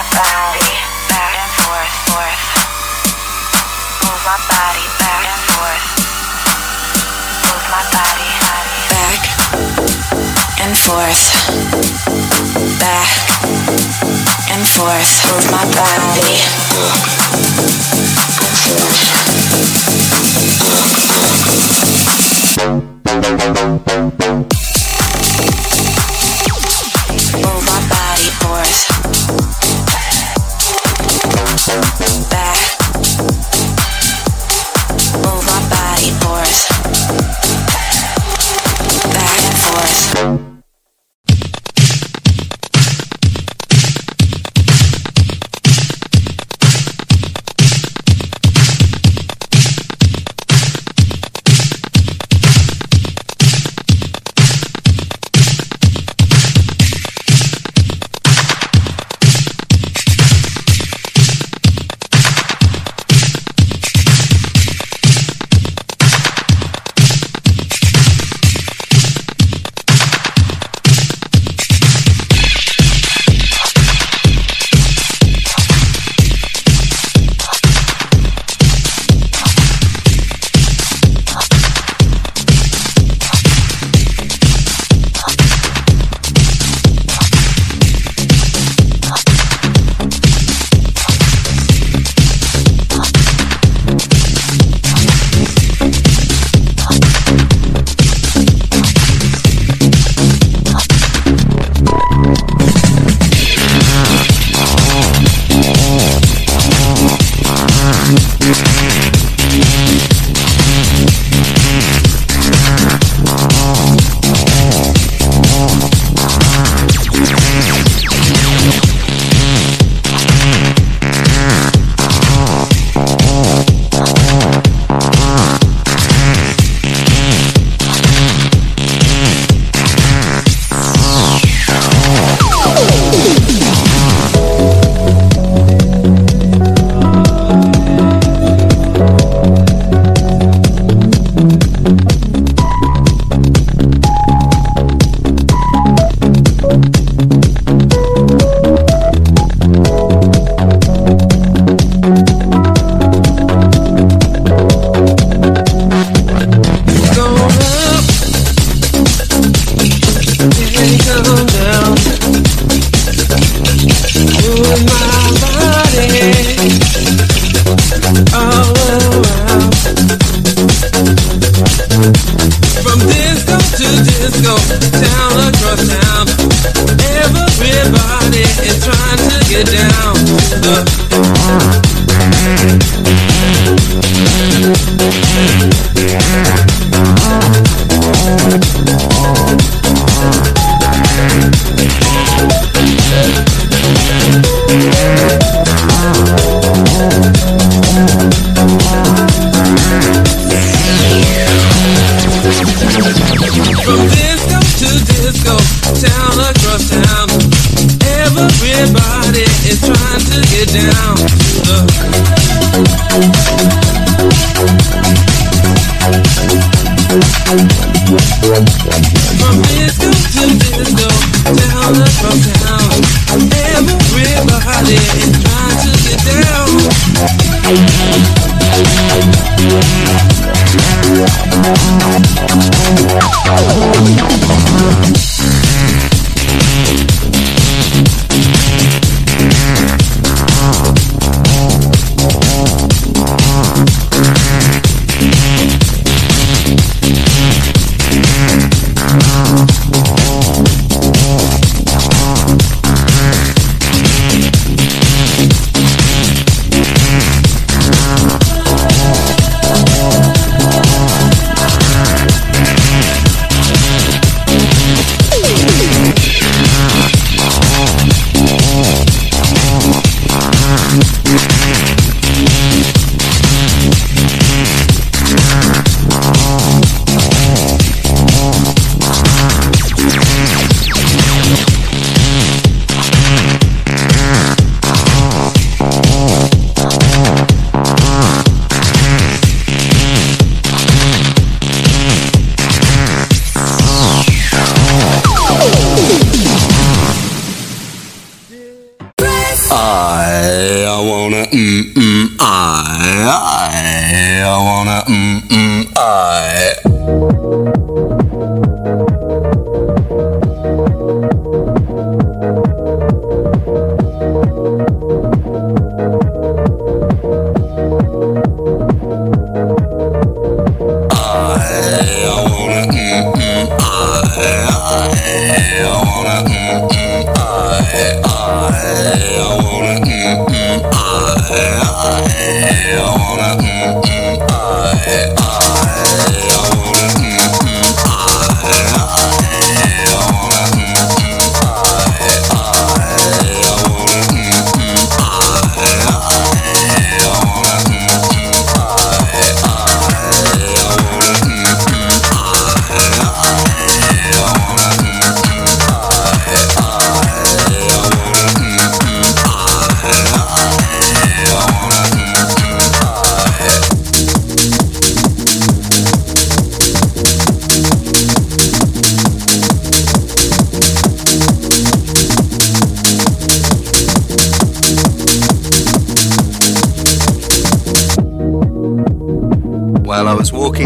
back and forth, forth. Move my body back and forth. Move my body back and forth. Back and forth. Move my body. Move my body forth. Back.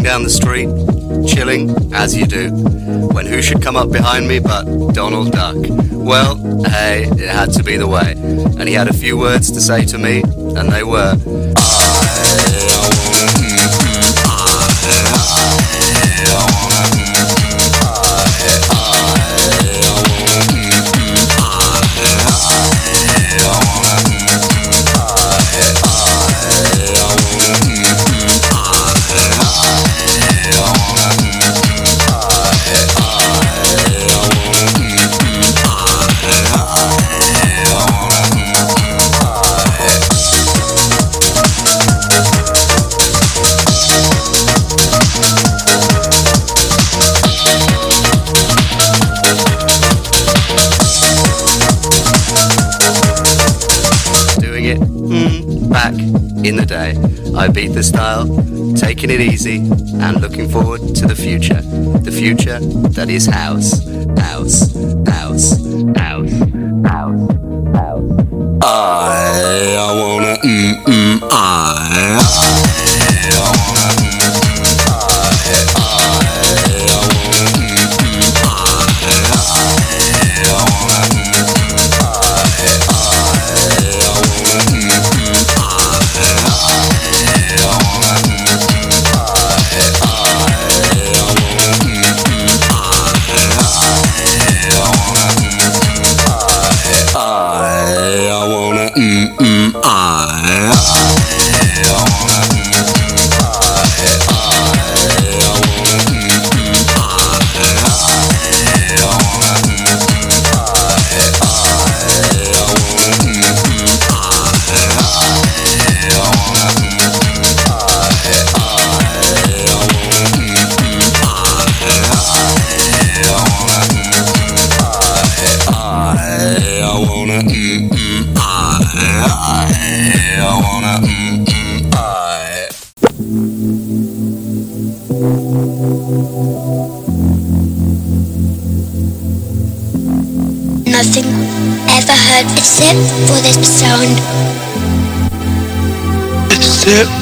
Down the street, chilling, as you do, when who should come up behind me but Donald Duck? Well, hey, it had to be the way. And he had a few words to say to me, and they were. Style, taking it easy, and looking forward to the future. The future that is house,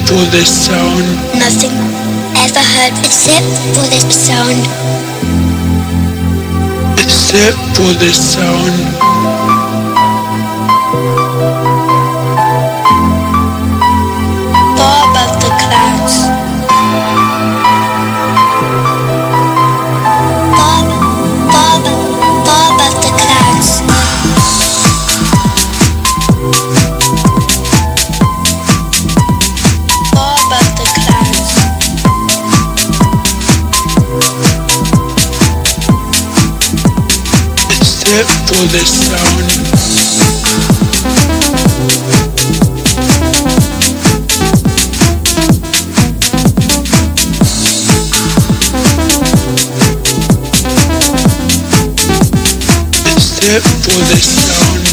for the sound, Nothing ever heard except for this sound. except for the sound, the sound, except for the sound,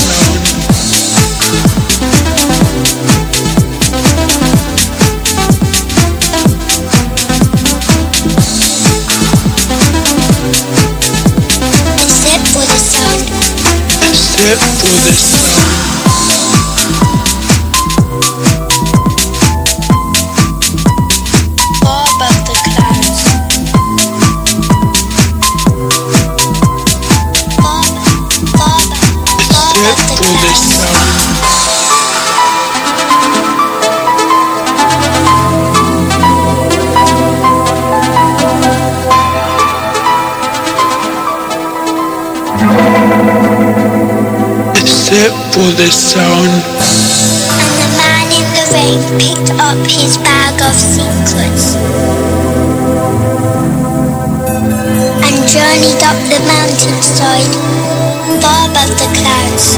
it for this song. for the sound. And the man in the rain picked up his bag of secrets and journeyed up the mountainside, far above the clouds.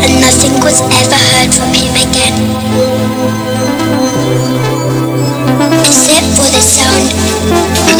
And nothing was ever heard from him again.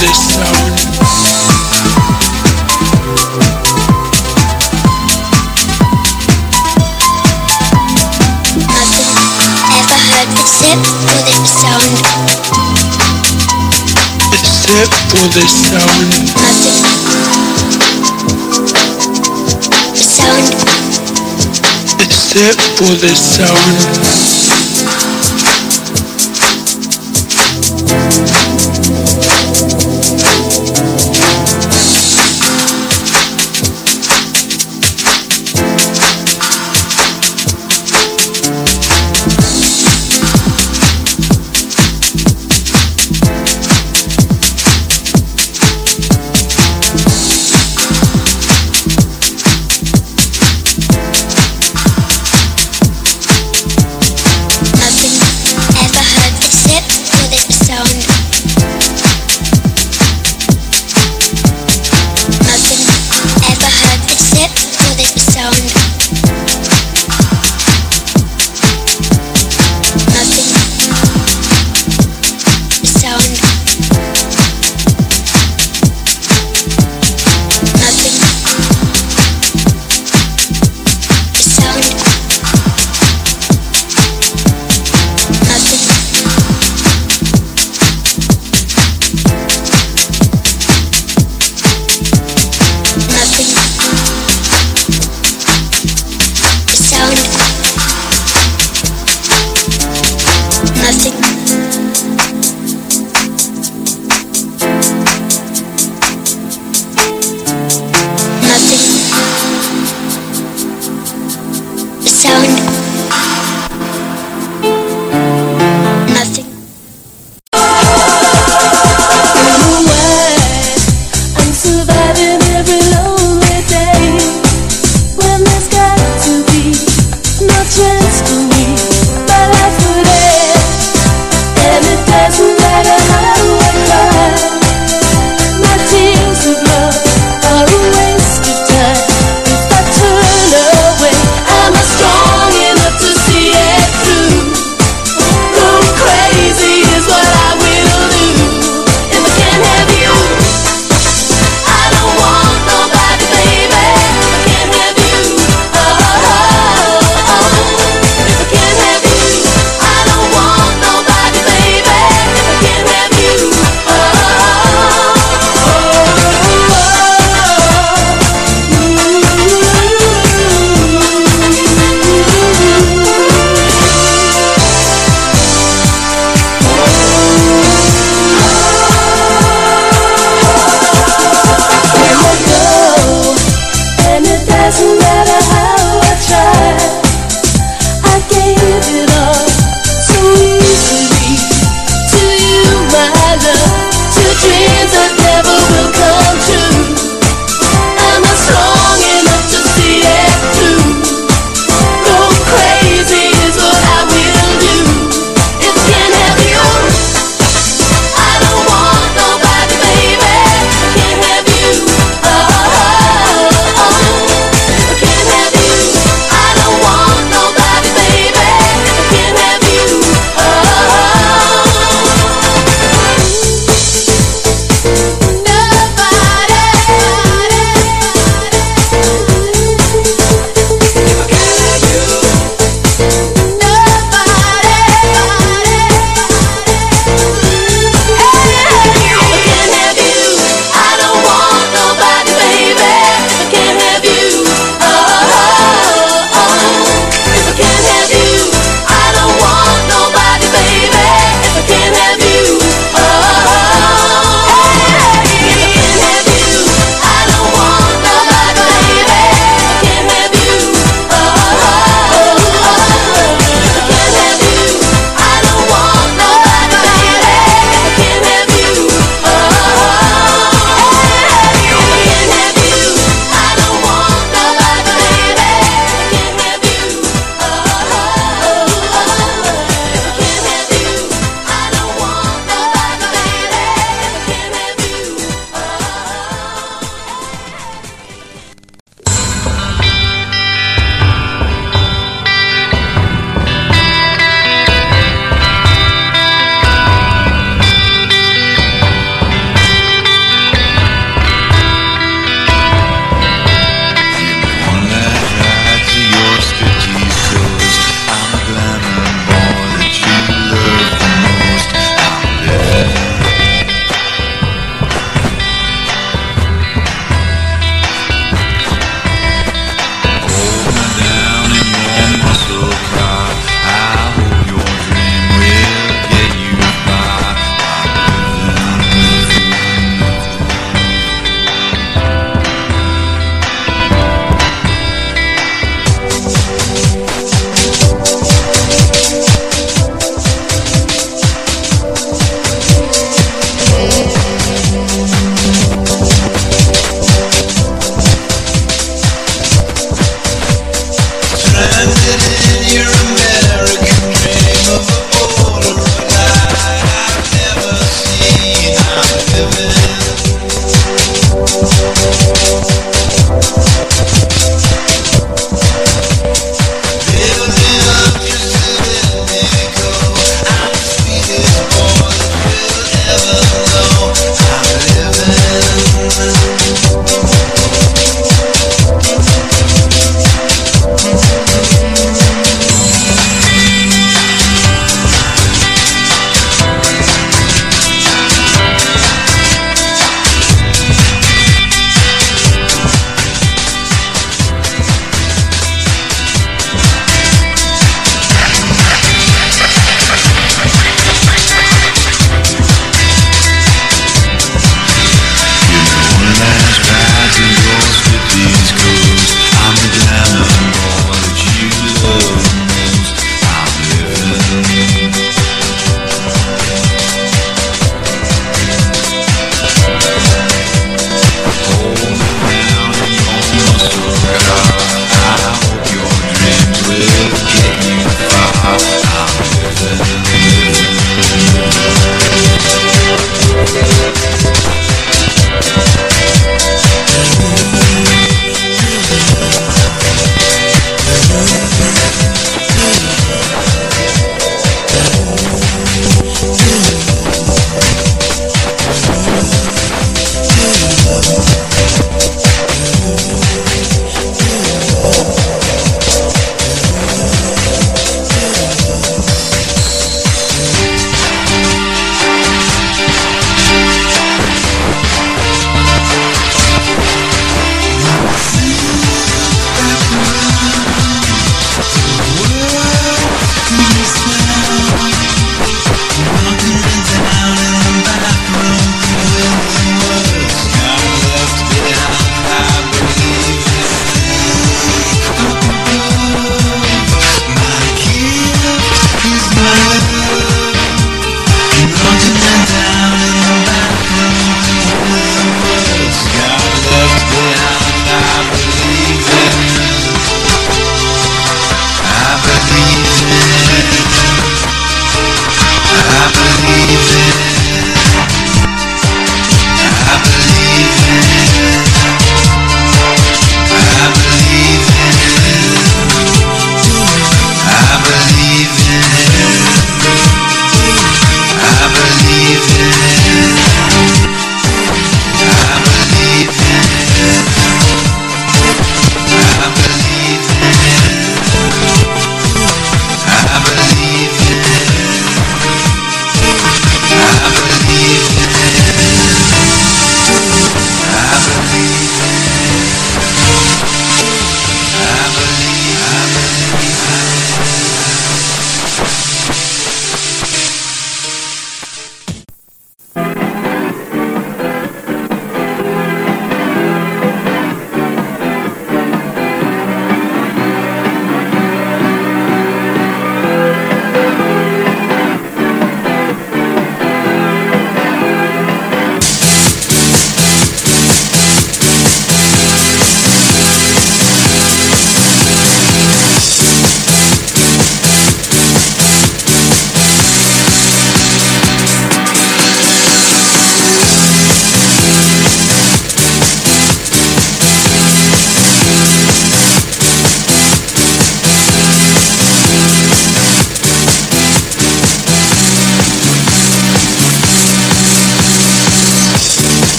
this sound. Except for the sound. Except for sound. Sound. Except for sound.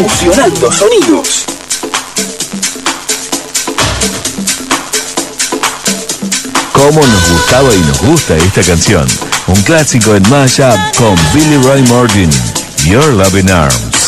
Fusionando sonidos. Cómo nos gustaba y nos gusta esta canción. Un clásico en mashup con Billy Ray Morgan. Your Loving Arms.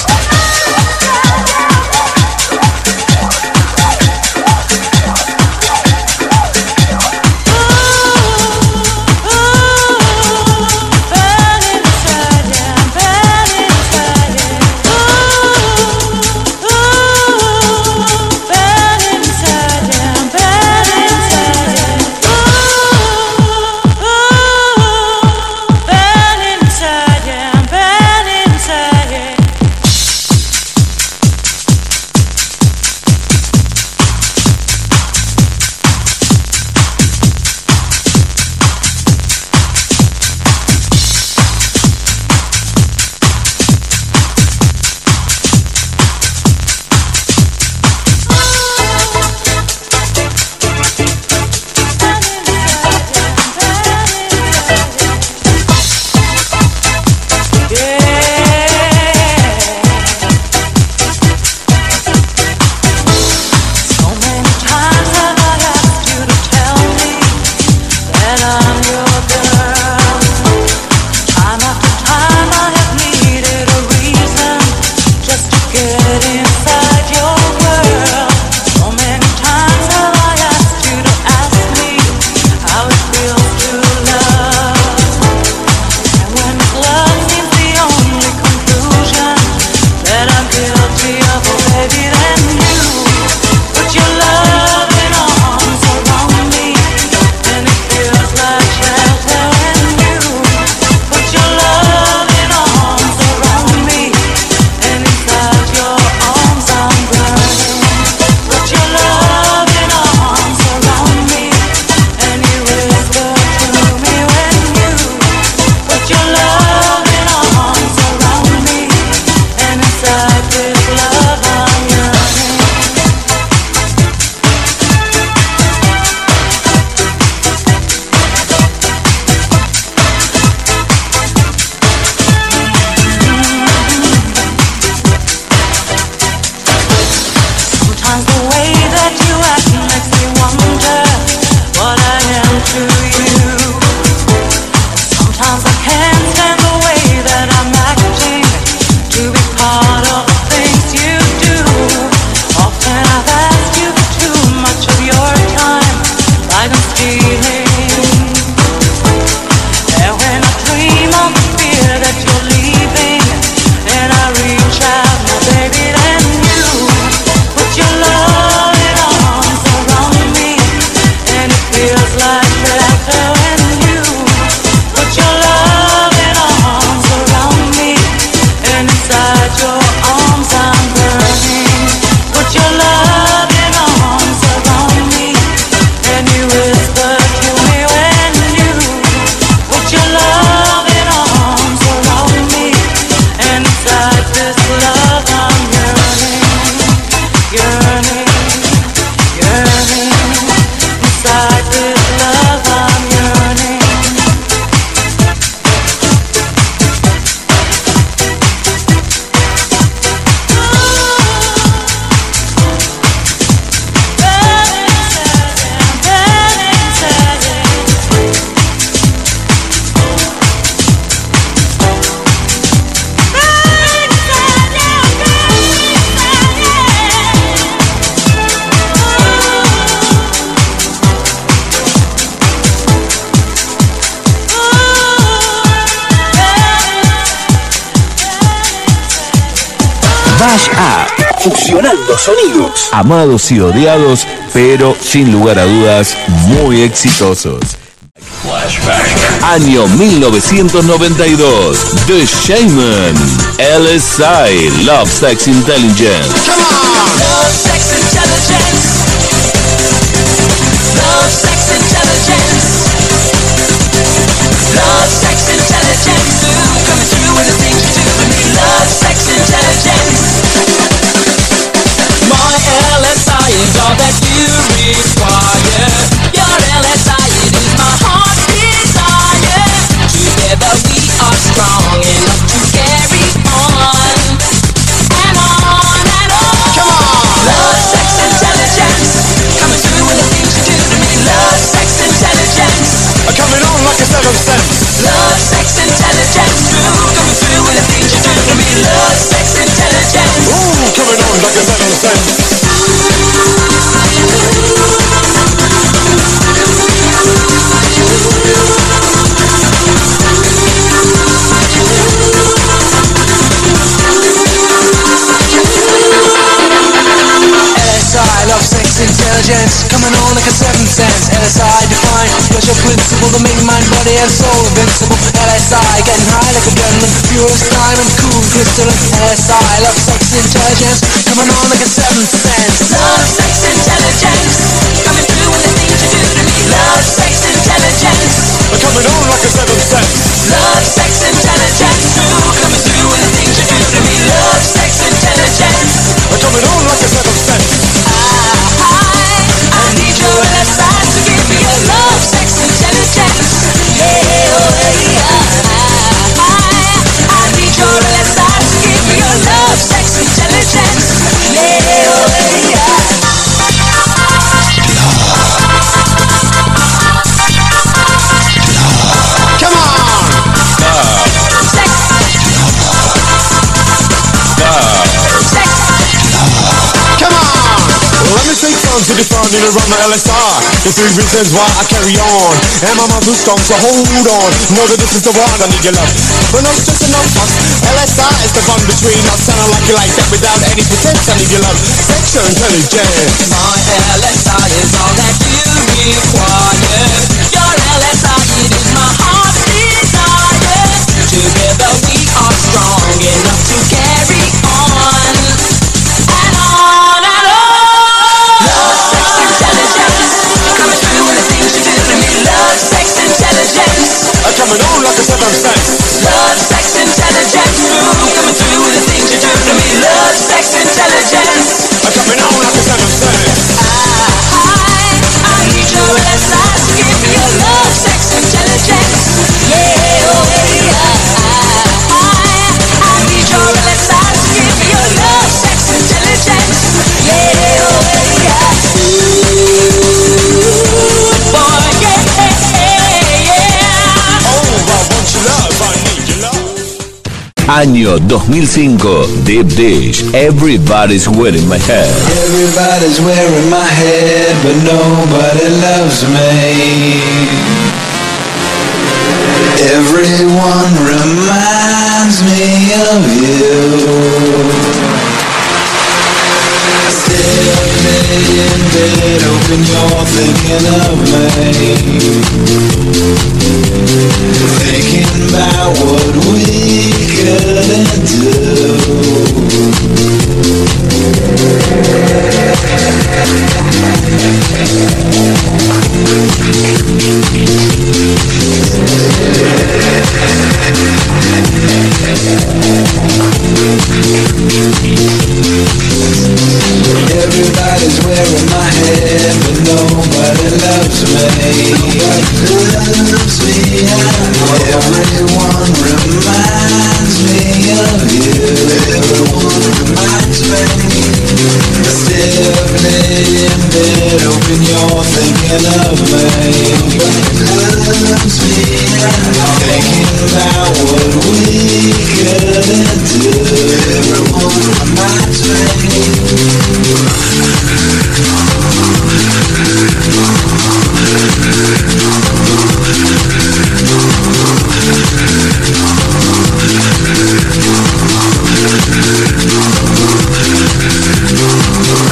Fusionando sonidos. Amados y odiados, pero sin lugar a dudas, muy exitosos. Año 1992. The Shaman. LSI. Love Sex Intelligence. Principle to make mind, body, and soul invincible. LSI getting high like adrenaline, purest diamond, cool crystalline. LSI love, sex, intelligence, coming on like a seventh sense. Love, sex, intelligence. Define and run my LSI. The three reasons why I carry on. And my mouth is strong, so hold on. Know that this is the one I need your love. But no stress and no fuss. LSI is the bond between us. And I like you like that without any pretense. I need your love. Sexual intelligence. My LSI is all that you require. Your LSI, it is my heart's desire. Together we are strong enough I'm coming Año 2005, Deep Dish, Everybody's Wearing My Hair. Everybody's wearing my head, but nobody loves me. Everyone reminds me of you. In bed, hoping you're thinking of me. Thinking about what we couldn't do. Everybody's wearing my head, but nobody loves me. Loves me. Everyone reminds me you. Me. In bed, you're thinking of me. Loves me. What we couldn't do. Everyone reminds me.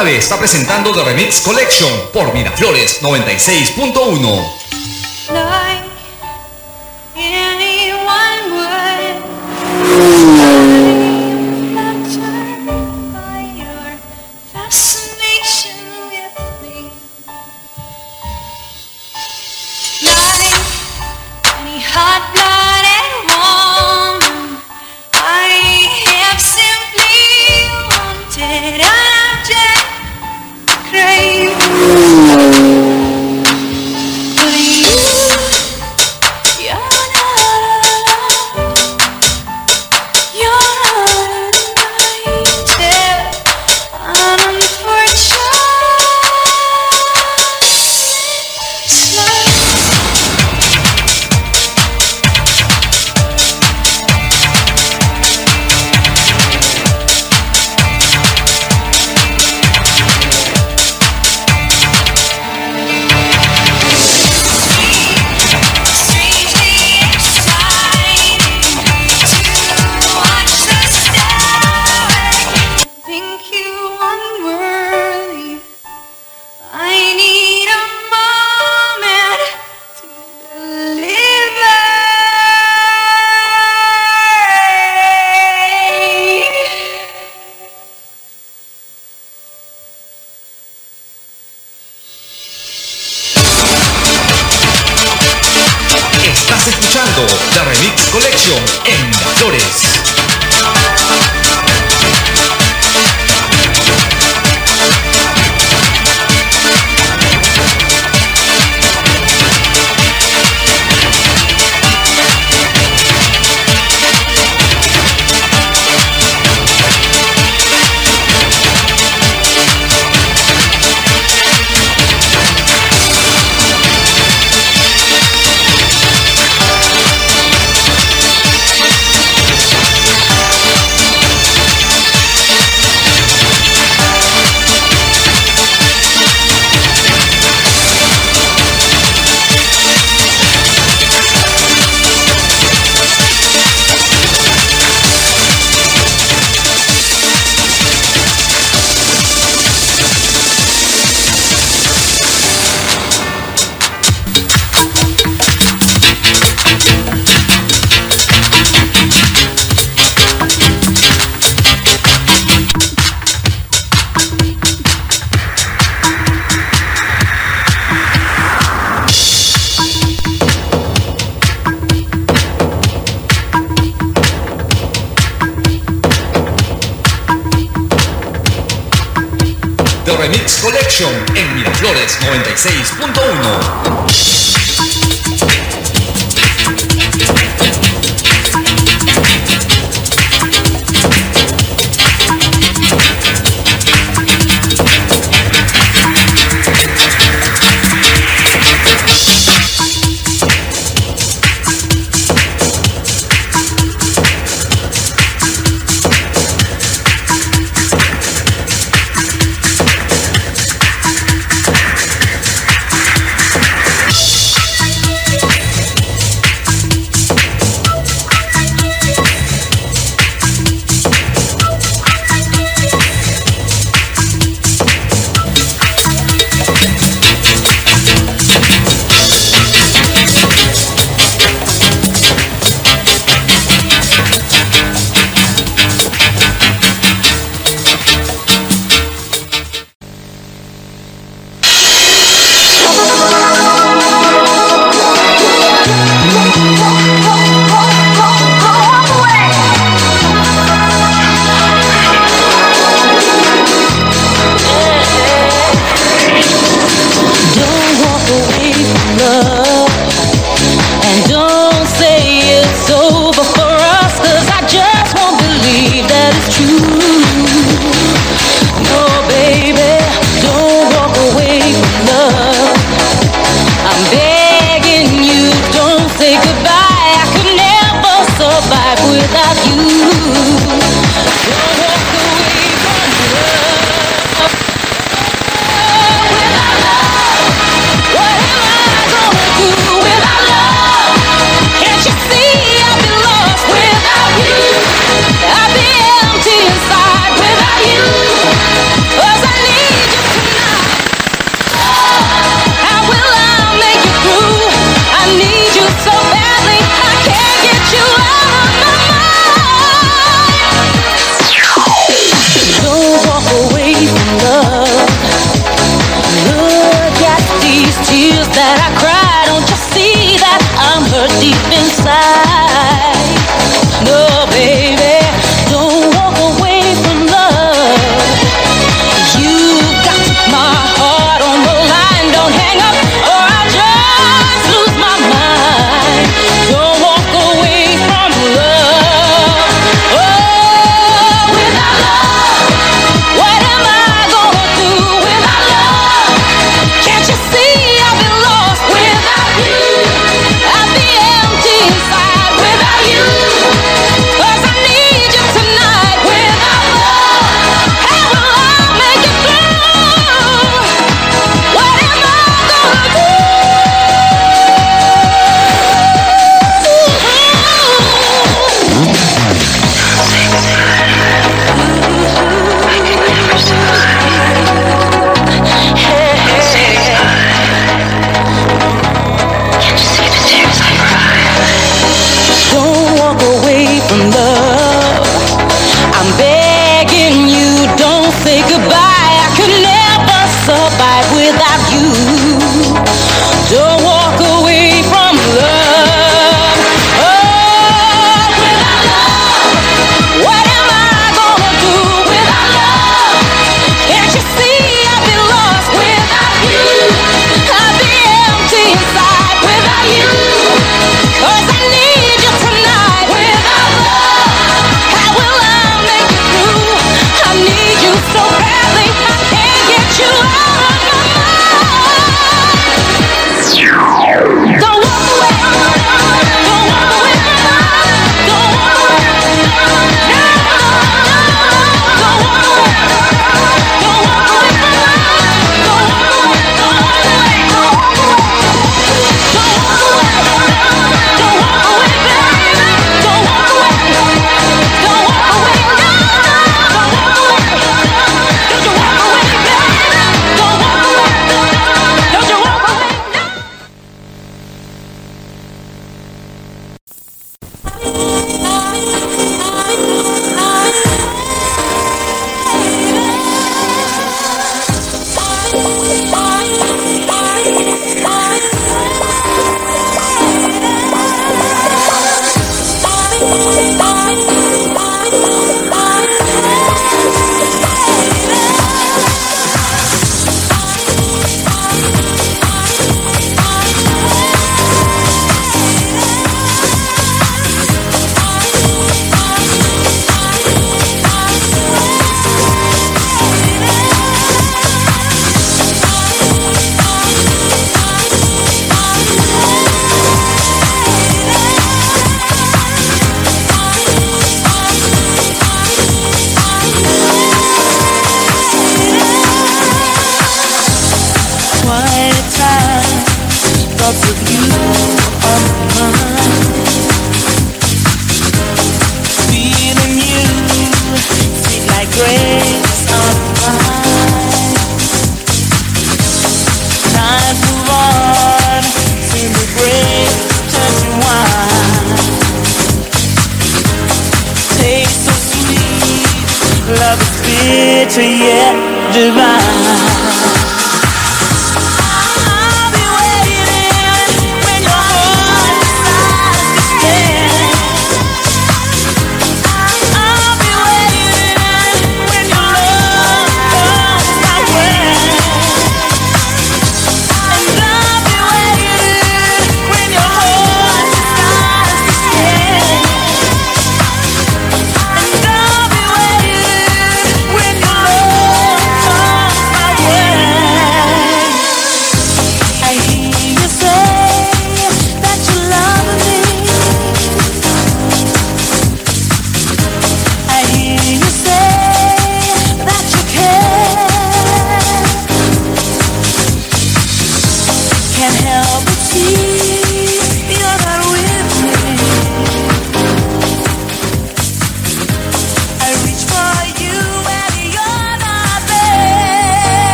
Clave está presentando The Remix Collection por Miraflores 96.1.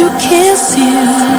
to kiss you.